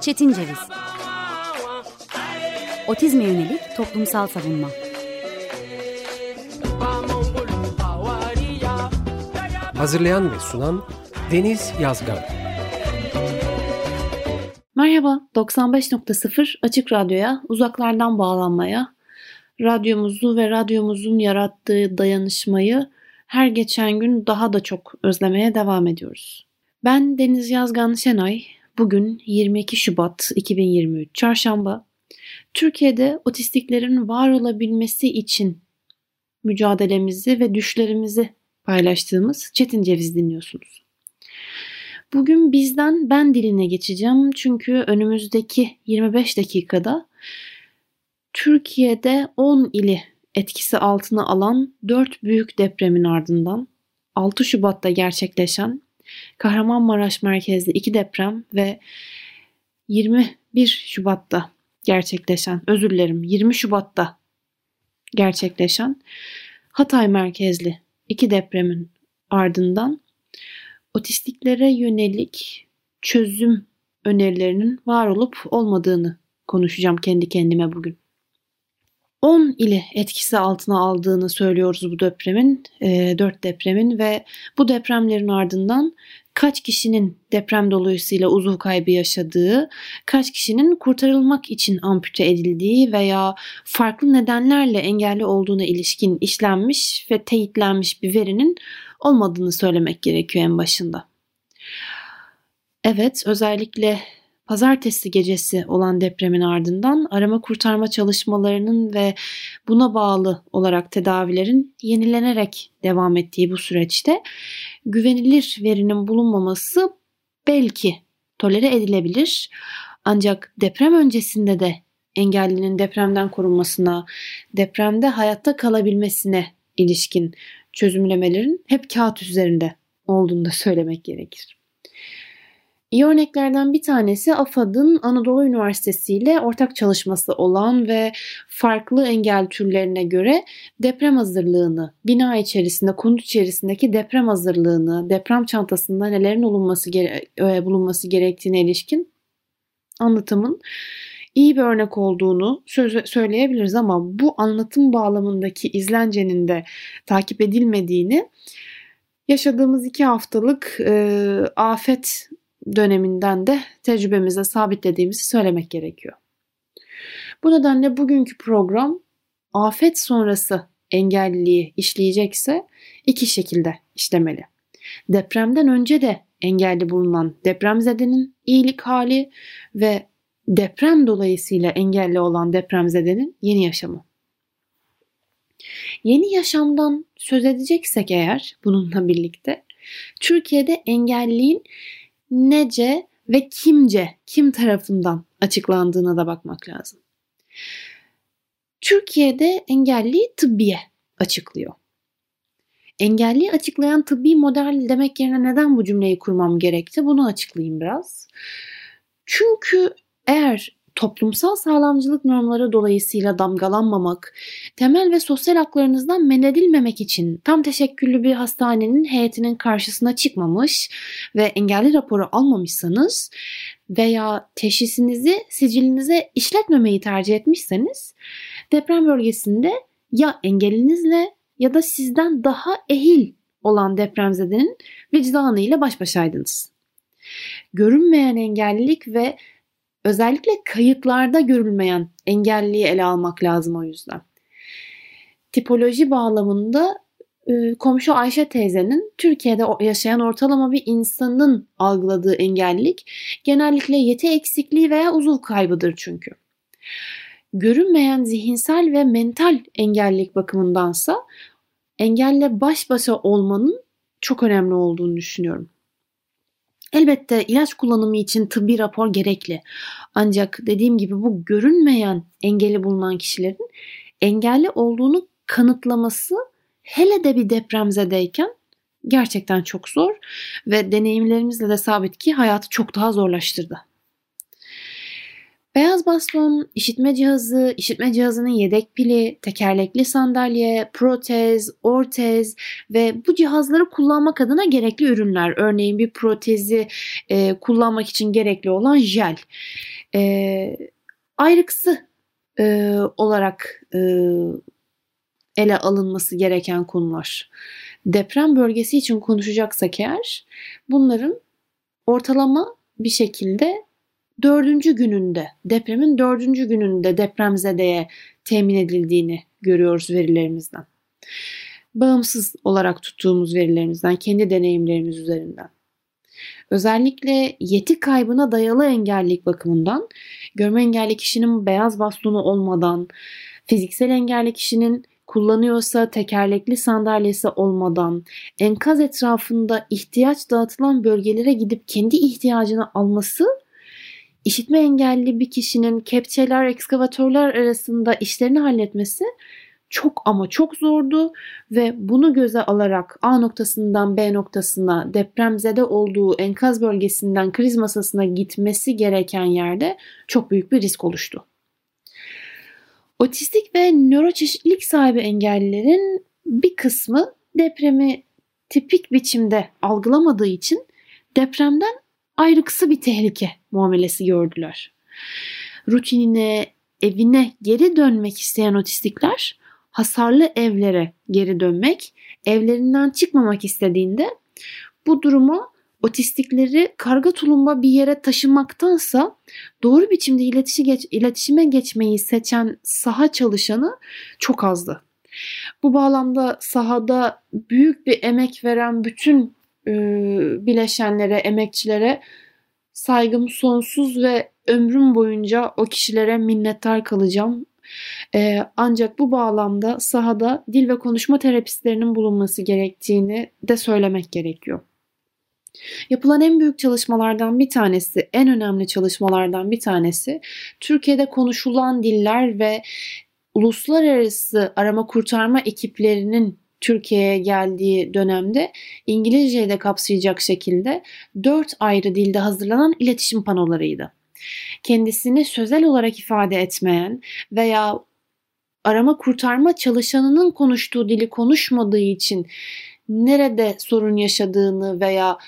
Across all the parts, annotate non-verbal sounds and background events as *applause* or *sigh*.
Çetin Ceviz. Otizme yönelik toplumsal savunma. Hazırlayan ve sunan Deniz Yazgan. Merhaba, 95.0 Açık Radyo'ya, uzaklardan bağlanmaya, radyomuzu ve radyomuzun yarattığı dayanışmayı her geçen gün daha da çok özlemeye devam ediyoruz. Ben Deniz Yazgan Şenay. Bugün 22 Şubat 2023 Çarşamba. Türkiye'de otistiklerin var olabilmesi için mücadelemizi ve düşlerimizi paylaştığımız Çetin Ceviz dinliyorsunuz. Bugün bizden ben diline geçeceğim çünkü önümüzdeki 25 dakikada Türkiye'de 10 ili etkisi altına alan 4 büyük depremin ardından 6 Şubat'ta gerçekleşen Kahramanmaraş merkezli iki deprem ve 21 Şubat'ta gerçekleşen, özür dilerim 20 Şubat'ta gerçekleşen Hatay merkezli iki depremin ardından otistiklere yönelik çözüm önerilerinin var olup olmadığını konuşacağım kendi kendime bugün. 10 ili etkisi altına aldığını söylüyoruz bu depremin, e, 4 depremin ve bu depremlerin ardından kaç kişinin deprem dolayısıyla uzuv kaybı yaşadığı, kaç kişinin kurtarılmak için ampute edildiği veya farklı nedenlerle engelli olduğuna ilişkin işlenmiş ve teyitlenmiş bir verinin olmadığını söylemek gerekiyor en başında. Evet, özellikle pazartesi gecesi olan depremin ardından arama kurtarma çalışmalarının ve buna bağlı olarak tedavilerin yenilenerek devam ettiği bu süreçte güvenilir verinin bulunmaması belki tolere edilebilir. Ancak deprem öncesinde de engellinin depremden korunmasına, depremde hayatta kalabilmesine ilişkin çözümlemelerin hep kağıt üzerinde olduğunu da söylemek gerekir. İyi örneklerden bir tanesi AFAD'ın Anadolu Üniversitesi ile ortak çalışması olan ve farklı engel türlerine göre deprem hazırlığını, bina içerisinde, konut içerisindeki deprem hazırlığını, deprem çantasında nelerin olunması gere- e, bulunması gerektiğine ilişkin anlatımın iyi bir örnek olduğunu söyleyebiliriz ama bu anlatım bağlamındaki izlencenin de takip edilmediğini yaşadığımız iki haftalık e, afet döneminden de tecrübemize sabitlediğimizi söylemek gerekiyor. Bu nedenle bugünkü program afet sonrası engelliliği işleyecekse iki şekilde işlemeli. Depremden önce de engelli bulunan depremzedenin iyilik hali ve deprem dolayısıyla engelli olan depremzedenin yeni yaşamı. Yeni yaşamdan söz edeceksek eğer bununla birlikte Türkiye'de engelliğin nece ve kimce, kim tarafından açıklandığına da bakmak lazım. Türkiye'de engelli tıbbiye açıklıyor. Engelli açıklayan tıbbi model demek yerine neden bu cümleyi kurmam gerekti? Bunu açıklayayım biraz. Çünkü eğer toplumsal sağlamcılık normları dolayısıyla damgalanmamak, temel ve sosyal haklarınızdan men edilmemek için tam teşekküllü bir hastanenin heyetinin karşısına çıkmamış ve engelli raporu almamışsanız veya teşhisinizi sicilinize işletmemeyi tercih etmişseniz deprem bölgesinde ya engelinizle ya da sizden daha ehil olan depremzedenin vicdanıyla baş başaydınız. Görünmeyen engellilik ve özellikle kayıtlarda görülmeyen engelliyi ele almak lazım o yüzden. Tipoloji bağlamında e, komşu Ayşe teyzenin Türkiye'de yaşayan ortalama bir insanın algıladığı engellilik genellikle yeti eksikliği veya uzuv kaybıdır çünkü. Görünmeyen zihinsel ve mental engellilik bakımındansa engelle baş başa olmanın çok önemli olduğunu düşünüyorum. Elbette ilaç kullanımı için tıbbi rapor gerekli. Ancak dediğim gibi bu görünmeyen engeli bulunan kişilerin engelli olduğunu kanıtlaması hele de bir depremzedeyken gerçekten çok zor ve deneyimlerimizle de sabit ki hayatı çok daha zorlaştırdı. Beyaz baston, işitme cihazı, işitme cihazının yedek pili, tekerlekli sandalye, protez, ortez ve bu cihazları kullanmak adına gerekli ürünler. Örneğin bir protezi e, kullanmak için gerekli olan jel. E, ayrıksı e, olarak e, ele alınması gereken konular. Deprem bölgesi için konuşacaksak eğer bunların ortalama bir şekilde dördüncü gününde, depremin dördüncü gününde depremzedeye temin edildiğini görüyoruz verilerimizden. Bağımsız olarak tuttuğumuz verilerimizden, kendi deneyimlerimiz üzerinden. Özellikle yeti kaybına dayalı engellilik bakımından görme engelli kişinin beyaz bastonu olmadan, fiziksel engelli kişinin kullanıyorsa tekerlekli sandalyesi olmadan enkaz etrafında ihtiyaç dağıtılan bölgelere gidip kendi ihtiyacını alması işitme engelli bir kişinin kepçeler, ekskavatörler arasında işlerini halletmesi çok ama çok zordu ve bunu göze alarak A noktasından B noktasına depremzede olduğu enkaz bölgesinden kriz masasına gitmesi gereken yerde çok büyük bir risk oluştu. Otistik ve nöroçeşitlilik sahibi engellilerin bir kısmı depremi tipik biçimde algılamadığı için depremden ayrıksı bir tehlike muamelesi gördüler. Rutinine, evine geri dönmek isteyen otistikler hasarlı evlere geri dönmek, evlerinden çıkmamak istediğinde bu durumu otistikleri karga tulumba bir yere taşımaktansa doğru biçimde iletişi geç, iletişime geçmeyi seçen saha çalışanı çok azdı. Bu bağlamda sahada büyük bir emek veren bütün bileşenlere, emekçilere saygım sonsuz ve ömrüm boyunca o kişilere minnettar kalacağım. Ee, ancak bu bağlamda sahada dil ve konuşma terapistlerinin bulunması gerektiğini de söylemek gerekiyor. Yapılan en büyük çalışmalardan bir tanesi, en önemli çalışmalardan bir tanesi Türkiye'de konuşulan diller ve uluslararası arama kurtarma ekiplerinin Türkiye'ye geldiği dönemde İngilizceyi de kapsayacak şekilde dört ayrı dilde hazırlanan iletişim panolarıydı. Kendisini sözel olarak ifade etmeyen veya arama kurtarma çalışanının konuştuğu dili konuşmadığı için nerede sorun yaşadığını veya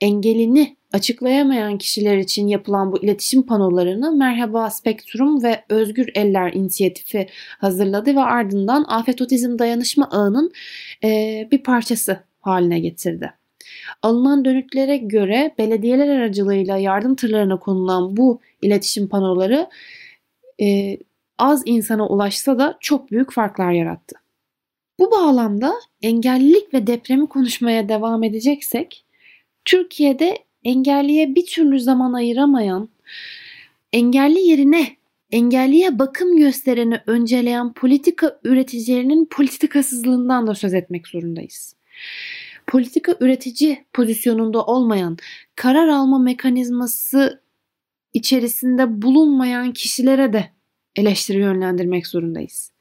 engelini açıklayamayan kişiler için yapılan bu iletişim panolarını Merhaba Spektrum ve Özgür Eller inisiyatifi hazırladı ve ardından Afet Otizm Dayanışma Ağı'nın e, bir parçası haline getirdi. Alınan dönütlere göre belediyeler aracılığıyla yardım tırlarına konulan bu iletişim panoları e, az insana ulaşsa da çok büyük farklar yarattı. Bu bağlamda engellilik ve depremi konuşmaya devam edeceksek Türkiye'de engelliye bir türlü zaman ayıramayan, engelli yerine engelliye bakım göstereni önceleyen politika üreticilerinin politikasızlığından da söz etmek zorundayız. Politika üretici pozisyonunda olmayan, karar alma mekanizması içerisinde bulunmayan kişilere de eleştiri yönlendirmek zorundayız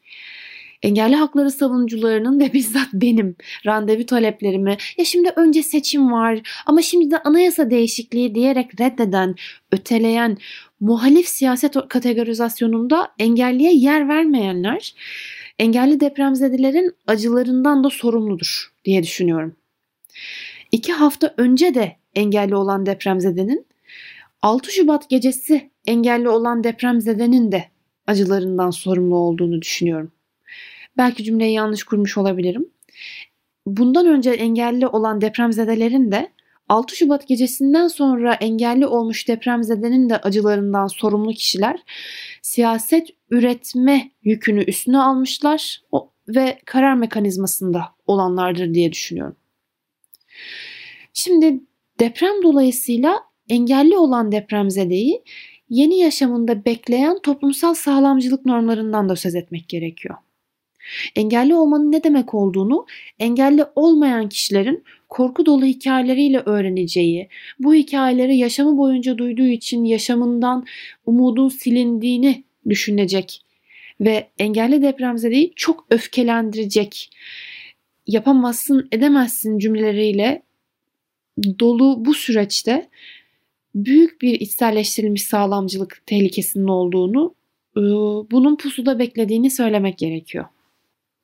engelli hakları savunucularının ve bizzat benim randevu taleplerimi ya şimdi önce seçim var ama şimdi de anayasa değişikliği diyerek reddeden, öteleyen muhalif siyaset kategorizasyonunda engelliye yer vermeyenler engelli depremzedilerin acılarından da sorumludur diye düşünüyorum. İki hafta önce de engelli olan depremzedenin 6 Şubat gecesi engelli olan depremzedenin de acılarından sorumlu olduğunu düşünüyorum. Belki cümleyi yanlış kurmuş olabilirim. Bundan önce engelli olan depremzedelerin de 6 Şubat gecesinden sonra engelli olmuş depremzedenin de acılarından sorumlu kişiler siyaset üretme yükünü üstüne almışlar ve karar mekanizmasında olanlardır diye düşünüyorum. Şimdi deprem dolayısıyla engelli olan depremzedeyi yeni yaşamında bekleyen toplumsal sağlamcılık normlarından da söz etmek gerekiyor. Engelli olmanın ne demek olduğunu engelli olmayan kişilerin korku dolu hikayeleriyle öğreneceği, bu hikayeleri yaşamı boyunca duyduğu için yaşamından umudun silindiğini düşünecek ve engelli depremzedeyi çok öfkelendirecek, yapamazsın edemezsin cümleleriyle dolu bu süreçte büyük bir içselleştirilmiş sağlamcılık tehlikesinin olduğunu, e, bunun pusuda beklediğini söylemek gerekiyor.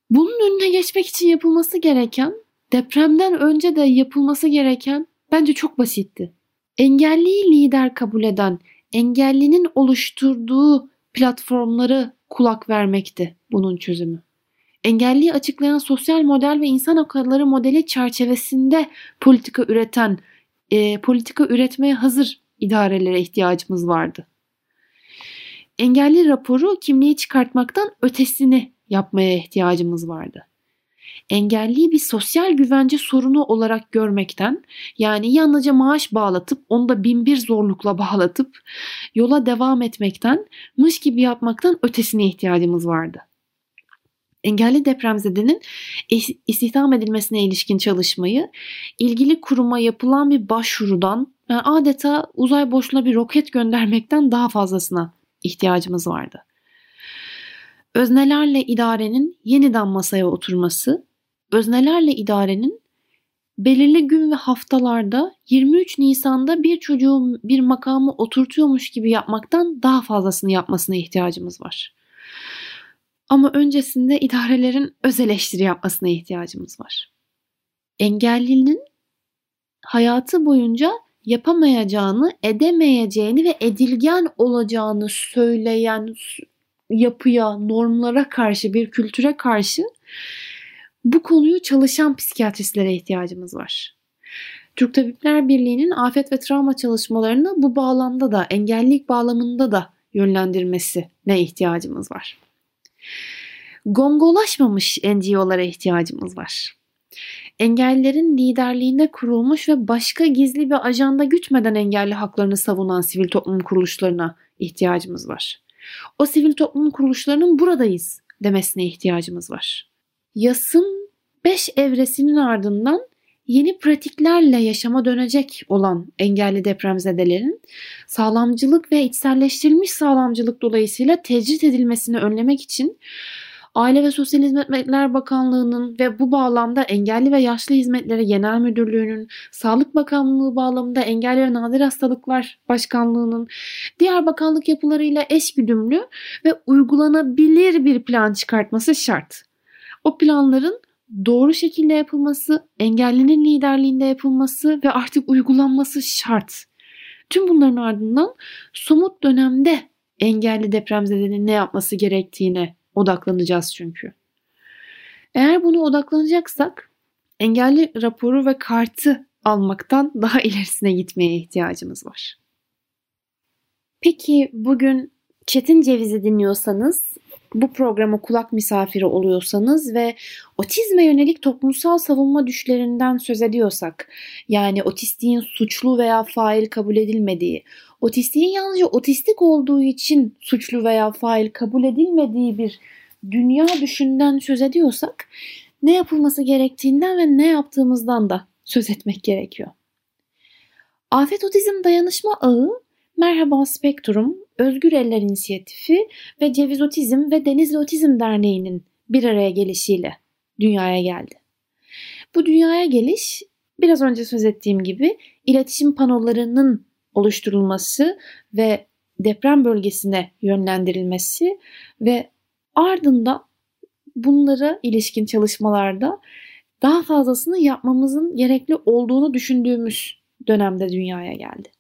Bunun önüne geçmek için yapılması gereken, depremden önce de yapılması gereken bence çok basitti. Engelliyi lider kabul eden, engellinin oluşturduğu platformları kulak vermekti bunun çözümü. Engelliyi açıklayan sosyal model ve insan hakları modeli çerçevesinde politika üreten, e, politika üretmeye hazır idarelere ihtiyacımız vardı. Engelli raporu kimliği çıkartmaktan ötesini yapmaya ihtiyacımız vardı. Engelliyi bir sosyal güvence sorunu olarak görmekten yani yalnızca maaş bağlatıp onu da bin bir zorlukla bağlatıp yola devam etmekten mış gibi yapmaktan ötesine ihtiyacımız vardı. Engelli depremzedenin istihdam edilmesine ilişkin çalışmayı ilgili kuruma yapılan bir başvurudan yani adeta uzay boşluğuna bir roket göndermekten daha fazlasına ihtiyacımız vardı. Öznelerle idarenin yeniden masaya oturması, öznelerle idarenin belirli gün ve haftalarda 23 Nisan'da bir çocuğun bir makamı oturtuyormuş gibi yapmaktan daha fazlasını yapmasına ihtiyacımız var. Ama öncesinde idarelerin öz eleştiri yapmasına ihtiyacımız var. Engellinin hayatı boyunca yapamayacağını, edemeyeceğini ve edilgen olacağını söyleyen yapıya, normlara karşı, bir kültüre karşı bu konuyu çalışan psikiyatristlere ihtiyacımız var. Türk Tabipler Birliği'nin afet ve travma çalışmalarını bu bağlamda da, engellilik bağlamında da yönlendirmesi ne ihtiyacımız var. Gongolaşmamış NGO'lara ihtiyacımız var. Engellerin liderliğinde kurulmuş ve başka gizli bir ajanda gütmeden engelli haklarını savunan sivil toplum kuruluşlarına ihtiyacımız var. O sivil toplum kuruluşlarının buradayız demesine ihtiyacımız var. Yasın 5 evresinin ardından yeni pratiklerle yaşama dönecek olan engelli depremzedelerin sağlamcılık ve içselleştirilmiş sağlamcılık dolayısıyla tecrit edilmesini önlemek için Aile ve Sosyal Hizmetler Bakanlığı'nın ve bu bağlamda Engelli ve Yaşlı Hizmetleri Genel Müdürlüğü'nün, Sağlık Bakanlığı bağlamında Engelli ve Nadir Hastalıklar Başkanlığı'nın diğer bakanlık yapılarıyla eşgüdümlü ve uygulanabilir bir plan çıkartması şart. O planların doğru şekilde yapılması, engellinin liderliğinde yapılması ve artık uygulanması şart. Tüm bunların ardından somut dönemde engelli depremzedenin ne yapması gerektiğine odaklanacağız çünkü. Eğer bunu odaklanacaksak engelli raporu ve kartı almaktan *laughs* daha ilerisine gitmeye ihtiyacımız var. Peki bugün Çetin Ceviz'i dinliyorsanız bu programa kulak misafiri oluyorsanız ve otizme yönelik toplumsal savunma düşlerinden söz ediyorsak, yani otistiğin suçlu veya fail kabul edilmediği, otistiğin yalnızca otistik olduğu için suçlu veya fail kabul edilmediği bir dünya düşünden söz ediyorsak, ne yapılması gerektiğinden ve ne yaptığımızdan da söz etmek gerekiyor. Afet Otizm Dayanışma Ağı, Merhaba Spektrum, Özgür Eller İnisiyatifi ve Ceviz Otizm ve Denizli Otizm Derneği'nin bir araya gelişiyle dünyaya geldi. Bu dünyaya geliş biraz önce söz ettiğim gibi iletişim panolarının oluşturulması ve deprem bölgesine yönlendirilmesi ve ardından bunlara ilişkin çalışmalarda daha fazlasını yapmamızın gerekli olduğunu düşündüğümüz dönemde dünyaya geldi.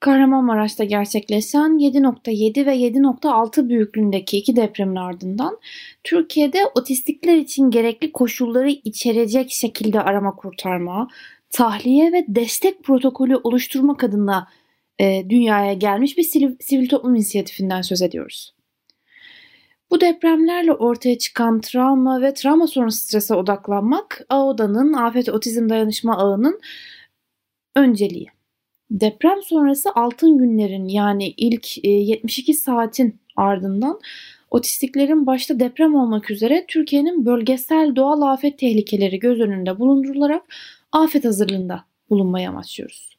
Kahramanmaraş'ta gerçekleşen 7.7 ve 7.6 büyüklüğündeki iki depremin ardından Türkiye'de otistikler için gerekli koşulları içerecek şekilde arama kurtarma, tahliye ve destek protokolü oluşturmak adına e, dünyaya gelmiş bir sivil, sivil toplum inisiyatifinden söz ediyoruz. Bu depremlerle ortaya çıkan travma ve travma sonrası strese odaklanmak AODA'nın Afet Otizm Dayanışma Ağı'nın önceliği. Deprem sonrası altın günlerin yani ilk 72 e, saatin ardından otistiklerin başta deprem olmak üzere Türkiye'nin bölgesel doğal afet tehlikeleri göz önünde bulundurularak afet hazırlığında bulunmayı amaçlıyoruz.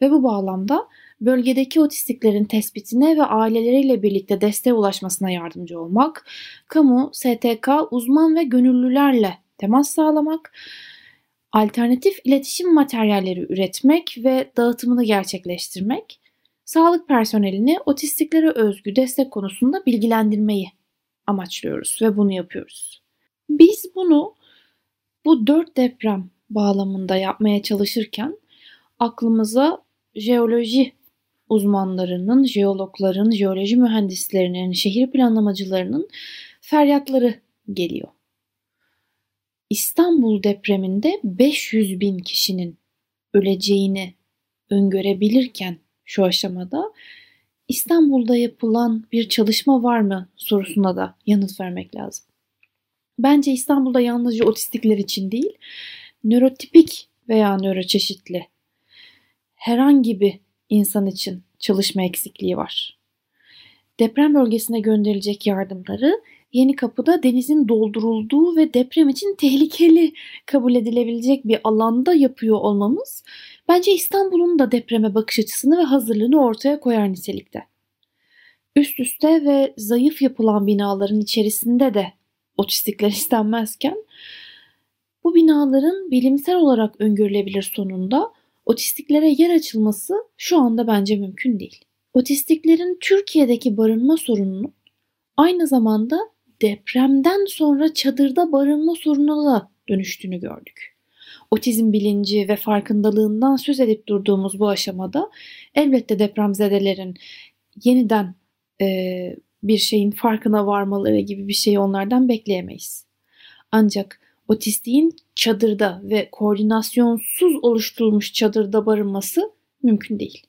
Ve bu bağlamda bölgedeki otistiklerin tespitine ve aileleriyle birlikte desteğe ulaşmasına yardımcı olmak, kamu, STK, uzman ve gönüllülerle temas sağlamak, alternatif iletişim materyalleri üretmek ve dağıtımını gerçekleştirmek, sağlık personelini otistiklere özgü destek konusunda bilgilendirmeyi amaçlıyoruz ve bunu yapıyoruz. Biz bunu bu dört deprem bağlamında yapmaya çalışırken aklımıza jeoloji uzmanlarının, jeologların, jeoloji mühendislerinin, şehir planlamacılarının feryatları geliyor. İstanbul depreminde 500 bin kişinin öleceğini öngörebilirken şu aşamada İstanbul'da yapılan bir çalışma var mı sorusuna da yanıt vermek lazım. Bence İstanbul'da yalnızca otistikler için değil, nörotipik veya nöroçeşitli herhangi bir insan için çalışma eksikliği var. Deprem bölgesine gönderilecek yardımları Yeni Kapı'da denizin doldurulduğu ve deprem için tehlikeli kabul edilebilecek bir alanda yapıyor olmamız bence İstanbul'un da depreme bakış açısını ve hazırlığını ortaya koyar nitelikte. Üst üste ve zayıf yapılan binaların içerisinde de otistikler *laughs* istenmezken bu binaların bilimsel olarak öngörülebilir sonunda otistiklere yer açılması şu anda bence mümkün değil. Otistiklerin Türkiye'deki barınma sorununun aynı zamanda depremden sonra çadırda barınma sorununa da dönüştüğünü gördük. Otizm bilinci ve farkındalığından söz edip durduğumuz bu aşamada elbette depremzedelerin yeniden e, bir şeyin farkına varmaları gibi bir şeyi onlardan bekleyemeyiz. Ancak otistiğin çadırda ve koordinasyonsuz oluşturulmuş çadırda barınması mümkün değil.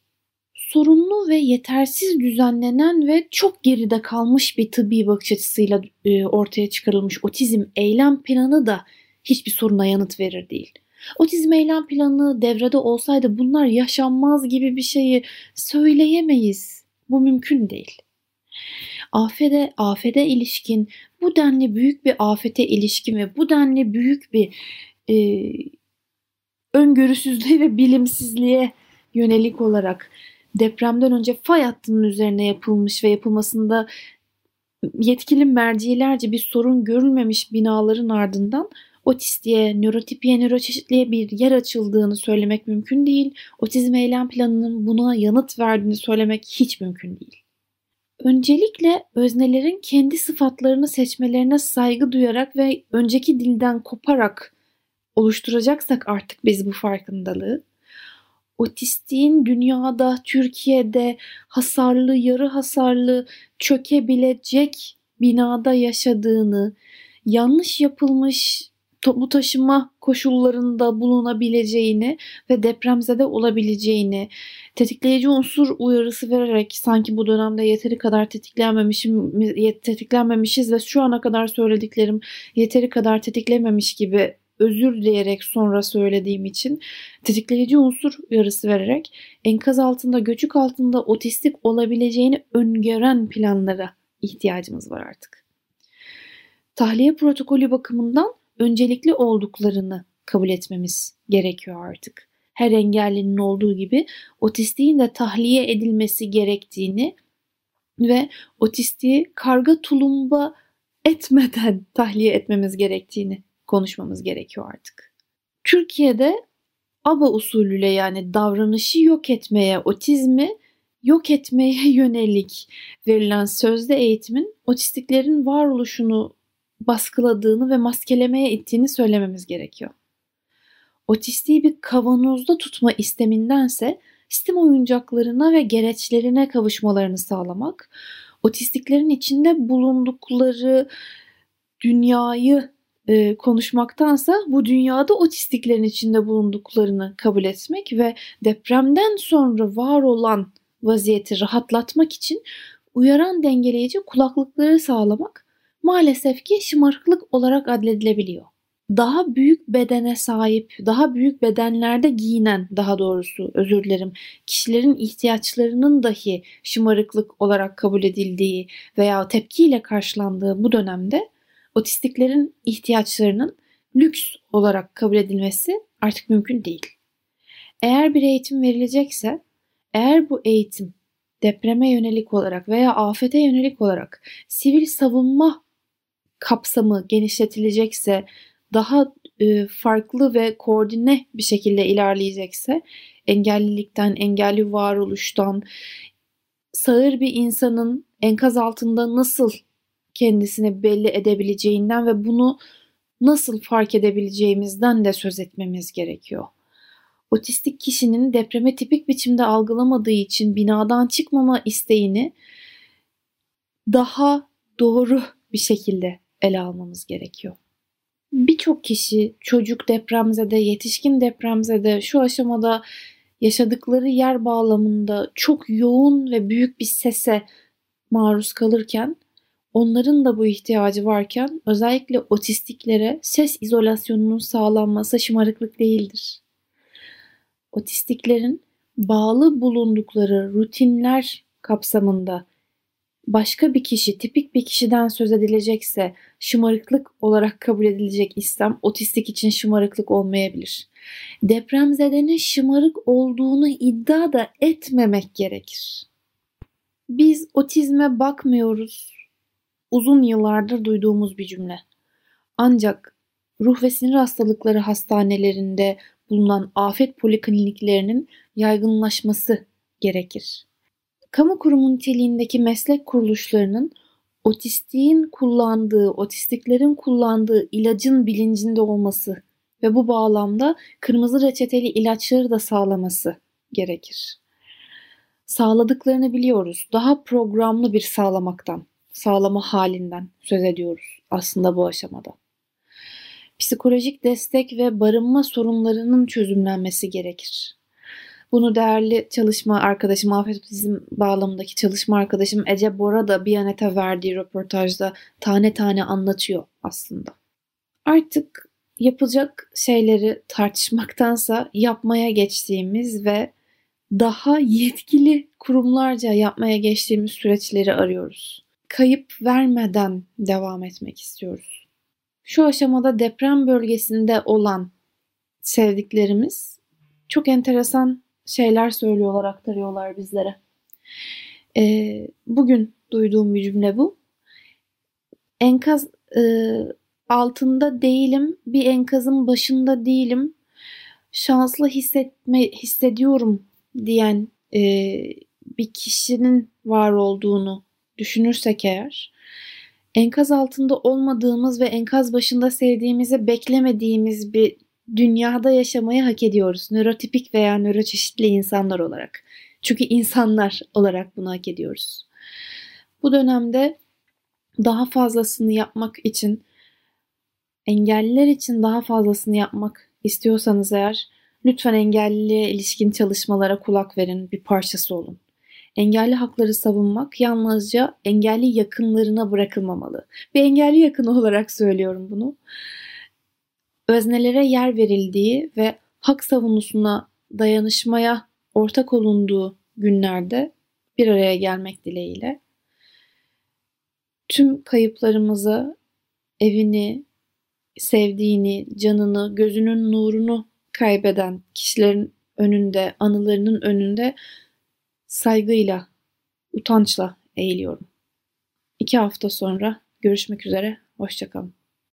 Sorunlu ve yetersiz düzenlenen ve çok geride kalmış bir tıbbi bakış açısıyla e, ortaya çıkarılmış otizm eylem planı da hiçbir soruna yanıt verir değil. Otizm eylem planı devrede olsaydı bunlar yaşanmaz gibi bir şeyi söyleyemeyiz. Bu mümkün değil. Afede, afede ilişkin bu denli büyük bir afete ilişkin ve bu denli büyük bir e, öngörüsüzlüğe ve bilimsizliğe yönelik olarak depremden önce fay hattının üzerine yapılmış ve yapılmasında yetkili mercilerce bir sorun görülmemiş binaların ardından otistiğe, nörotipiye, nöroçeşitliğe bir yer açıldığını söylemek mümkün değil. Otizm eylem planının buna yanıt verdiğini söylemek hiç mümkün değil. Öncelikle öznelerin kendi sıfatlarını seçmelerine saygı duyarak ve önceki dilden koparak oluşturacaksak artık biz bu farkındalığı, otistiğin dünyada, Türkiye'de hasarlı, yarı hasarlı, çökebilecek binada yaşadığını, yanlış yapılmış toplu taşıma koşullarında bulunabileceğini ve depremzede olabileceğini tetikleyici unsur uyarısı vererek sanki bu dönemde yeteri kadar tetiklenmemişim tetiklenmemişiz ve şu ana kadar söylediklerim yeteri kadar tetiklememiş gibi özür dileyerek sonra söylediğim için tetikleyici unsur uyarısı vererek enkaz altında göçük altında otistik olabileceğini öngören planlara ihtiyacımız var artık. Tahliye protokolü bakımından öncelikli olduklarını kabul etmemiz gerekiyor artık. Her engellinin olduğu gibi otistiğin de tahliye edilmesi gerektiğini ve otistiği karga tulumba etmeden *laughs* tahliye etmemiz gerektiğini konuşmamız gerekiyor artık. Türkiye'de ABA usulüyle yani davranışı yok etmeye, otizmi yok etmeye *laughs* yönelik verilen sözde eğitimin otistiklerin varoluşunu baskıladığını ve maskelemeye ittiğini söylememiz gerekiyor. Otistiği bir kavanozda tutma istemindense sistem oyuncaklarına ve gereçlerine kavuşmalarını sağlamak, otistiklerin içinde bulundukları dünyayı e, konuşmaktansa bu dünyada otistiklerin içinde bulunduklarını kabul etmek ve depremden sonra var olan vaziyeti rahatlatmak için uyaran dengeleyici kulaklıkları sağlamak maalesef ki şımarıklık olarak adledilebiliyor. Daha büyük bedene sahip, daha büyük bedenlerde giyinen daha doğrusu özür dilerim kişilerin ihtiyaçlarının dahi şımarıklık olarak kabul edildiği veya tepkiyle karşılandığı bu dönemde otistiklerin ihtiyaçlarının lüks olarak kabul edilmesi artık mümkün değil. Eğer bir eğitim verilecekse, eğer bu eğitim depreme yönelik olarak veya afete yönelik olarak sivil savunma kapsamı genişletilecekse, daha e, farklı ve koordine bir şekilde ilerleyecekse engellilikten, engelli varoluştan, sağır bir insanın enkaz altında nasıl kendisini belli edebileceğinden ve bunu nasıl fark edebileceğimizden de söz etmemiz gerekiyor. Otistik kişinin depreme tipik biçimde algılamadığı için binadan çıkmama isteğini daha doğru bir şekilde ele almamız gerekiyor. Birçok kişi çocuk depremzede, yetişkin depremzede şu aşamada yaşadıkları yer bağlamında çok yoğun ve büyük bir sese maruz kalırken onların da bu ihtiyacı varken özellikle otistiklere ses izolasyonunun sağlanması şımarıklık değildir. Otistiklerin bağlı bulundukları rutinler kapsamında başka bir kişi, tipik bir kişiden söz edilecekse şımarıklık olarak kabul edilecek istem otistik için şımarıklık olmayabilir. Depremzedenin şımarık olduğunu iddia da etmemek gerekir. Biz otizme bakmıyoruz. Uzun yıllardır duyduğumuz bir cümle. Ancak ruh ve sinir hastalıkları hastanelerinde bulunan afet polikliniklerinin yaygınlaşması gerekir. Kamu kurumu niteliğindeki meslek kuruluşlarının otistiğin kullandığı, otistiklerin kullandığı ilacın bilincinde olması ve bu bağlamda kırmızı reçeteli ilaçları da sağlaması gerekir. Sağladıklarını biliyoruz. Daha programlı bir sağlamaktan, sağlama halinden söz ediyoruz aslında bu aşamada. Psikolojik destek ve barınma sorunlarının çözümlenmesi gerekir. Bunu değerli çalışma arkadaşım, afet otizm bağlamındaki çalışma arkadaşım Ece Bora da Biyanet'e verdiği röportajda tane tane anlatıyor aslında. Artık yapılacak şeyleri tartışmaktansa yapmaya geçtiğimiz ve daha yetkili kurumlarca yapmaya geçtiğimiz süreçleri arıyoruz. Kayıp vermeden devam etmek istiyoruz. Şu aşamada deprem bölgesinde olan sevdiklerimiz çok enteresan şeyler söylüyorlar, aktarıyorlar bizlere. Ee, bugün duyduğum bir cümle bu. Enkaz e, altında değilim, bir enkazın başında değilim. Şanslı hissetme hissediyorum diyen e, bir kişinin var olduğunu düşünürsek eğer, enkaz altında olmadığımız ve enkaz başında sevdiğimizi beklemediğimiz bir dünyada yaşamayı hak ediyoruz. Nörotipik veya nöroçeşitli insanlar olarak. Çünkü insanlar olarak bunu hak ediyoruz. Bu dönemde daha fazlasını yapmak için engelliler için daha fazlasını yapmak istiyorsanız eğer lütfen engelliliğe ilişkin çalışmalara kulak verin, bir parçası olun. Engelli hakları savunmak yalnızca engelli yakınlarına bırakılmamalı. Bir engelli yakını *laughs* olarak söylüyorum bunu öznelere yer verildiği ve hak savunusuna dayanışmaya ortak olunduğu günlerde bir araya gelmek dileğiyle tüm kayıplarımızı, evini, sevdiğini, canını, gözünün nurunu kaybeden kişilerin önünde, anılarının önünde saygıyla, utançla eğiliyorum. İki hafta sonra görüşmek üzere, hoşçakalın.